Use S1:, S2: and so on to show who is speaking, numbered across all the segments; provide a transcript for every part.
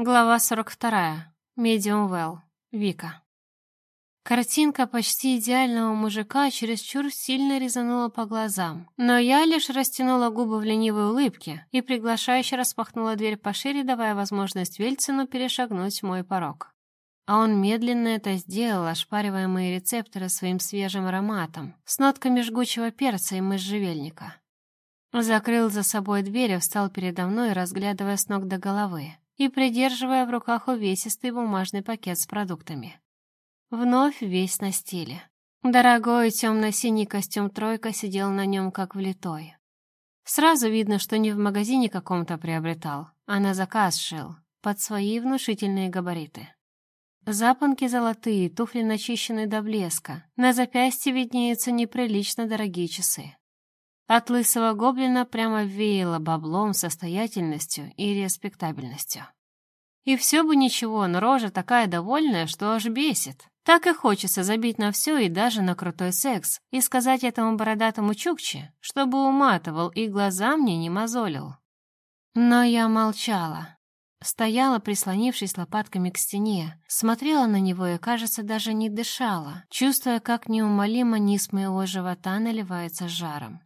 S1: Глава 42. Medium Well. Вика. Картинка почти идеального мужика чересчур сильно резанула по глазам, но я лишь растянула губы в ленивой улыбке и приглашающе распахнула дверь пошире, давая возможность Вельцину перешагнуть мой порог. А он медленно это сделал, ошпаривая мои рецепторы своим свежим ароматом, с нотками жгучего перца и можжевельника. Закрыл за собой дверь и встал передо мной, разглядывая с ног до головы и придерживая в руках увесистый бумажный пакет с продуктами. Вновь весь на стиле. Дорогой темно-синий костюм «тройка» сидел на нем как влитой. Сразу видно, что не в магазине каком-то приобретал, а на заказ шил, под свои внушительные габариты. Запонки золотые, туфли начищены до блеска, на запястье виднеются неприлично дорогие часы. От лысого гоблина прямо веяло баблом, состоятельностью и респектабельностью. И все бы ничего, но рожа такая довольная, что аж бесит. Так и хочется забить на все и даже на крутой секс, и сказать этому бородатому чукче, чтобы уматывал и глаза мне не мозолил. Но я молчала. Стояла, прислонившись лопатками к стене, смотрела на него и, кажется, даже не дышала, чувствуя, как неумолимо низ моего живота наливается жаром.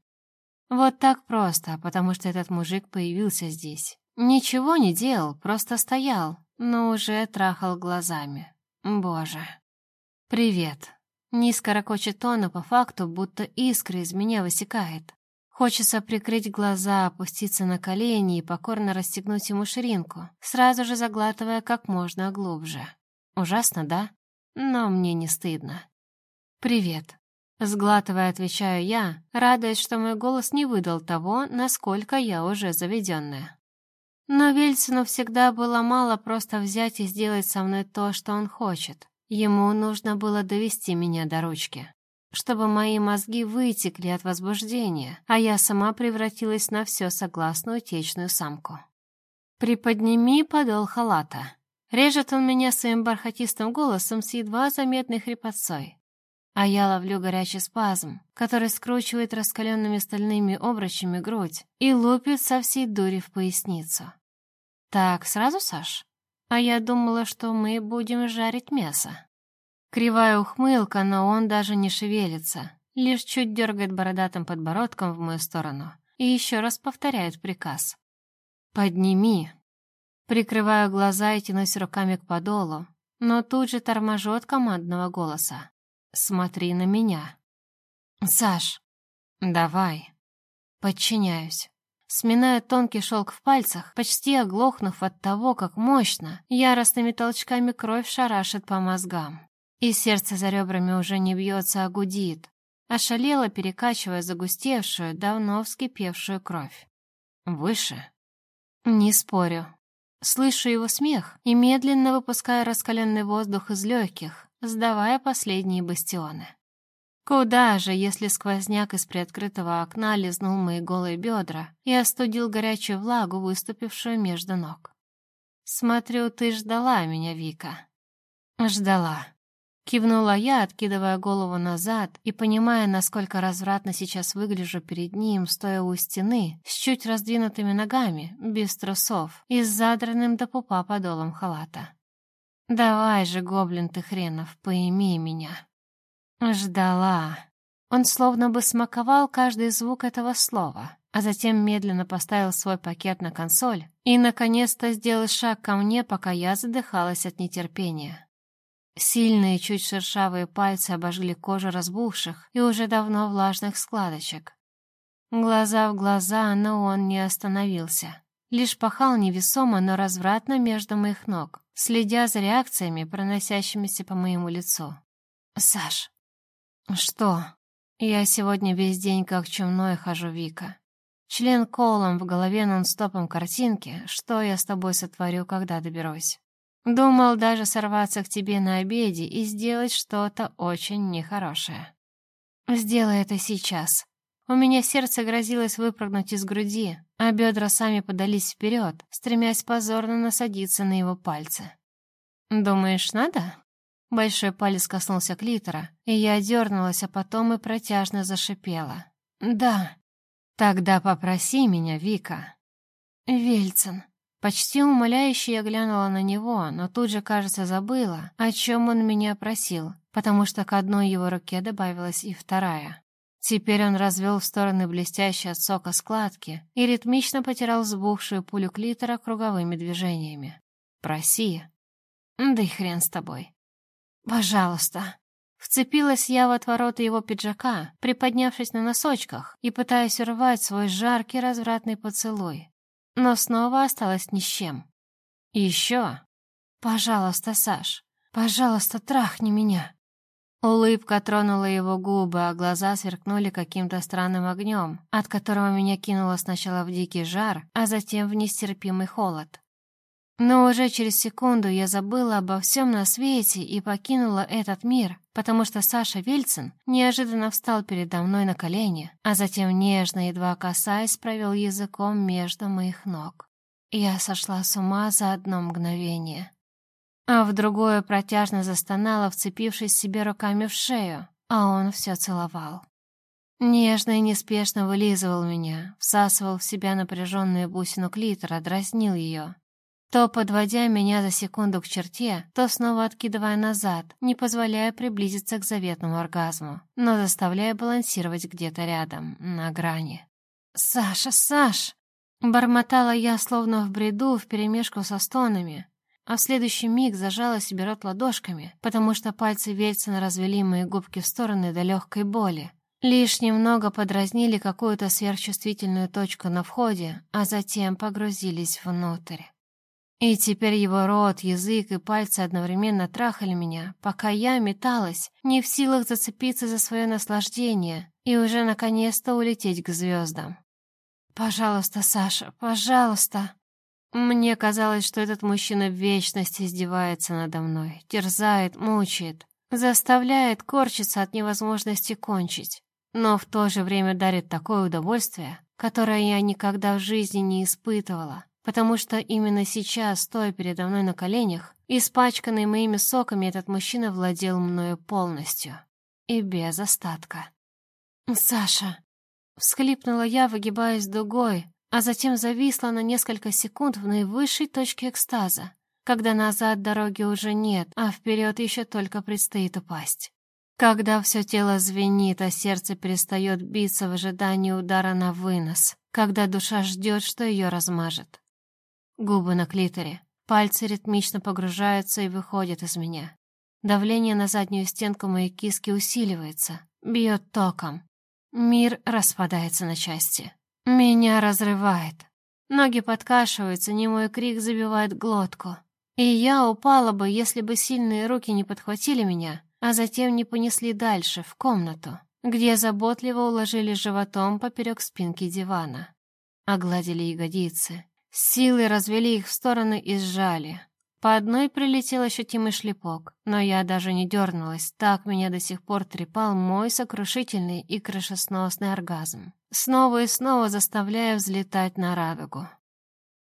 S1: Вот так просто, потому что этот мужик появился здесь. Ничего не делал, просто стоял, но уже трахал глазами. Боже. «Привет». Низко ракочет он, а по факту будто искра из меня высекает. Хочется прикрыть глаза, опуститься на колени и покорно расстегнуть ему ширинку, сразу же заглатывая как можно глубже. Ужасно, да? Но мне не стыдно. «Привет». Сглатывая, отвечаю я, радуясь, что мой голос не выдал того, насколько я уже заведенная. Но Вельсину всегда было мало просто взять и сделать со мной то, что он хочет. Ему нужно было довести меня до ручки, чтобы мои мозги вытекли от возбуждения, а я сама превратилась на все согласную течную самку. «Приподними подол халата». Режет он меня своим бархатистым голосом с едва заметной хрипотцой. А я ловлю горячий спазм, который скручивает раскаленными стальными обручами грудь и лупит со всей дури в поясницу. «Так, сразу, Саш? А я думала, что мы будем жарить мясо». Кривая ухмылка, но он даже не шевелится, лишь чуть дергает бородатым подбородком в мою сторону и еще раз повторяет приказ. «Подними». Прикрываю глаза и тянусь руками к подолу, но тут же торможу командного голоса. Смотри на меня. Саш, давай. Подчиняюсь. Сминая тонкий шелк в пальцах, почти оглохнув от того, как мощно, яростными толчками кровь шарашит по мозгам. И сердце за ребрами уже не бьется, а гудит, ошалело перекачивая загустевшую, давно вскипевшую кровь. Выше. Не спорю. Слышу его смех и медленно выпускаю раскаленный воздух из легких, сдавая последние бастионы. Куда же, если сквозняк из приоткрытого окна лизнул мои голые бедра и остудил горячую влагу, выступившую между ног? Смотрю, ты ждала меня, Вика. Ждала. Кивнула я, откидывая голову назад и понимая, насколько развратно сейчас выгляжу перед ним, стоя у стены, с чуть раздвинутыми ногами, без трусов и с задранным до пупа подолом халата. «Давай же, гоблин ты хренов, поими меня». Ждала. Он словно бы смаковал каждый звук этого слова, а затем медленно поставил свой пакет на консоль и, наконец-то, сделал шаг ко мне, пока я задыхалась от нетерпения. Сильные, чуть шершавые пальцы обожгли кожу разбухших и уже давно влажных складочек. Глаза в глаза, но он не остановился. Лишь пахал невесомо, но развратно между моих ног, следя за реакциями, проносящимися по моему лицу. «Саш!» «Что?» «Я сегодня весь день как чумной хожу, Вика. Член колом в голове нон-стопом картинки, что я с тобой сотворю, когда доберусь. Думал даже сорваться к тебе на обеде и сделать что-то очень нехорошее. Сделай это сейчас. У меня сердце грозилось выпрыгнуть из груди, а бедра сами подались вперед, стремясь позорно насадиться на его пальцы. «Думаешь, надо?» Большой палец коснулся клитора, и я дернулась, а потом и протяжно зашипела. «Да». «Тогда попроси меня, Вика». «Вельцин». Почти умоляюще я глянула на него, но тут же, кажется, забыла, о чем он меня просил, потому что к одной его руке добавилась и вторая. Теперь он развел в стороны блестящие от сока складки и ритмично потирал взбухшую пулю клитора круговыми движениями. «Проси». «Да и хрен с тобой». «Пожалуйста». Вцепилась я в отвороты его пиджака, приподнявшись на носочках и пытаясь урвать свой жаркий развратный поцелуй но снова осталась ни с чем. еще. Пожалуйста, Саш, пожалуйста, трахни меня. Улыбка тронула его губы, а глаза сверкнули каким-то странным огнем, от которого меня кинуло сначала в дикий жар, а затем в нестерпимый холод. Но уже через секунду я забыла обо всем на свете и покинула этот мир, потому что Саша Вильцин неожиданно встал передо мной на колени, а затем нежно, едва касаясь, провел языком между моих ног. Я сошла с ума за одно мгновение. А в другое протяжно застонала, вцепившись себе руками в шею, а он все целовал. Нежно и неспешно вылизывал меня, всасывал в себя напряженную бусину клитора, дразнил ее, то подводя меня за секунду к черте, то снова откидывая назад, не позволяя приблизиться к заветному оргазму, но заставляя балансировать где-то рядом, на грани. «Саша, Саш!» Бормотала я, словно в бреду, вперемешку со стонами, а в следующий миг зажала себе рот ладошками, потому что пальцы Вельцина развели мои губки в стороны до легкой боли. Лишь немного подразнили какую-то сверхчувствительную точку на входе, а затем погрузились внутрь. И теперь его рот, язык и пальцы одновременно трахали меня, пока я металась, не в силах зацепиться за свое наслаждение и уже наконец-то улететь к звездам. «Пожалуйста, Саша, пожалуйста!» Мне казалось, что этот мужчина в вечности издевается надо мной, терзает, мучает, заставляет корчиться от невозможности кончить, но в то же время дарит такое удовольствие, которое я никогда в жизни не испытывала потому что именно сейчас, стоя передо мной на коленях, испачканный моими соками, этот мужчина владел мною полностью и без остатка. «Саша!» — всхлипнула я, выгибаясь дугой, а затем зависла на несколько секунд в наивысшей точке экстаза, когда назад дороги уже нет, а вперед еще только предстоит упасть. Когда все тело звенит, а сердце перестает биться в ожидании удара на вынос, когда душа ждет, что ее размажет. Губы на клиторе. Пальцы ритмично погружаются и выходят из меня. Давление на заднюю стенку моей киски усиливается, бьет током. Мир распадается на части. Меня разрывает. Ноги подкашиваются, немой крик забивает глотку. И я упала бы, если бы сильные руки не подхватили меня, а затем не понесли дальше, в комнату, где заботливо уложили животом поперек спинки дивана. Огладили ягодицы, Силы развели их в стороны и сжали. По одной прилетел ощутимый шлепок, но я даже не дернулась, так меня до сих пор трепал мой сокрушительный и крышесносный оргазм, снова и снова заставляя взлетать на радугу.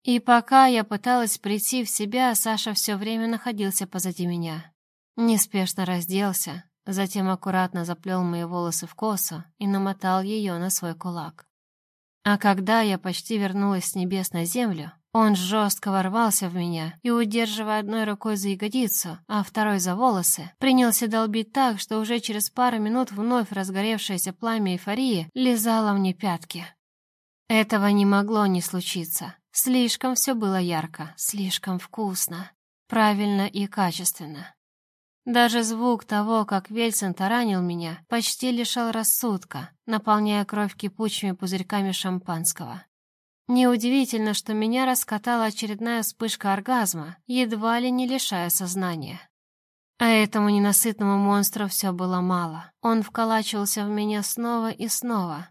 S1: И пока я пыталась прийти в себя, Саша все время находился позади меня. Неспешно разделся, затем аккуратно заплел мои волосы в косу и намотал ее на свой кулак. А когда я почти вернулась с небес на землю, он жестко ворвался в меня и, удерживая одной рукой за ягодицу, а второй за волосы, принялся долбить так, что уже через пару минут вновь разгоревшееся пламя эйфории лизало мне пятки. Этого не могло не случиться. Слишком все было ярко, слишком вкусно, правильно и качественно. Даже звук того, как Вельсон таранил меня, почти лишал рассудка, наполняя кровь кипучими пузырьками шампанского. Неудивительно, что меня раскатала очередная вспышка оргазма, едва ли не лишая сознания. А этому ненасытному монстру все было мало. Он вколачивался в меня снова и снова.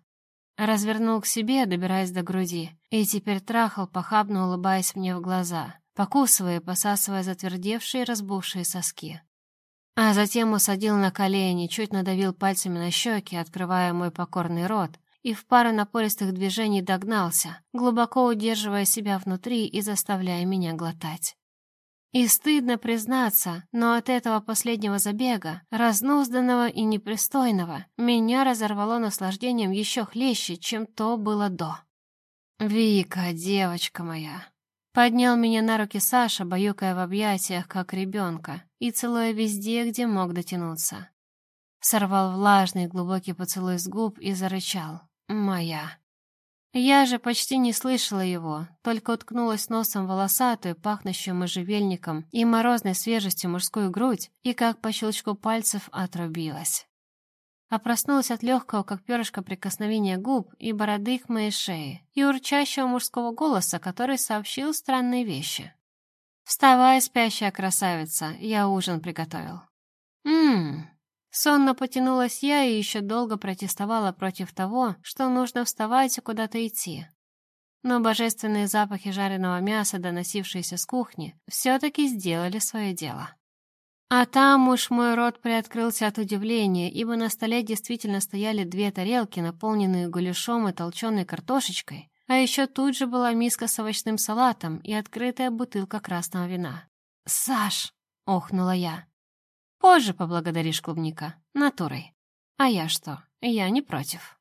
S1: Развернул к себе, добираясь до груди, и теперь трахал, похабно улыбаясь мне в глаза, покусывая и посасывая затвердевшие разбухшие соски. А затем усадил на колени, чуть надавил пальцами на щеки, открывая мой покорный рот, и в пару напористых движений догнался, глубоко удерживая себя внутри и заставляя меня глотать. И стыдно признаться, но от этого последнего забега, разнузданного и непристойного, меня разорвало наслаждением еще хлеще, чем то было до. «Вика, девочка моя!» Поднял меня на руки Саша, баюкая в объятиях, как ребенка, и целуя везде, где мог дотянуться. Сорвал влажный глубокий поцелуй с губ и зарычал. «Моя». Я же почти не слышала его, только уткнулась носом волосатую, пахнущую можжевельником и морозной свежестью мужскую грудь, и как по щелчку пальцев отрубилась. А проснулась от легкого, как перышко, прикосновения губ и бороды к моей шее, и урчащего мужского голоса, который сообщил странные вещи. «Вставай, спящая красавица, я ужин приготовил». «Ммм, Сонно потянулась я и еще долго протестовала против того, что нужно вставать и куда-то идти. Но божественные запахи жареного мяса, доносившиеся с кухни, все-таки сделали свое дело. А там уж мой рот приоткрылся от удивления, ибо на столе действительно стояли две тарелки, наполненные гуляшом и толченой картошечкой, а еще тут же была миска с овощным салатом и открытая бутылка красного вина. «Саш!» — охнула я. Позже поблагодаришь клубника. Натурой. А я что? Я не против.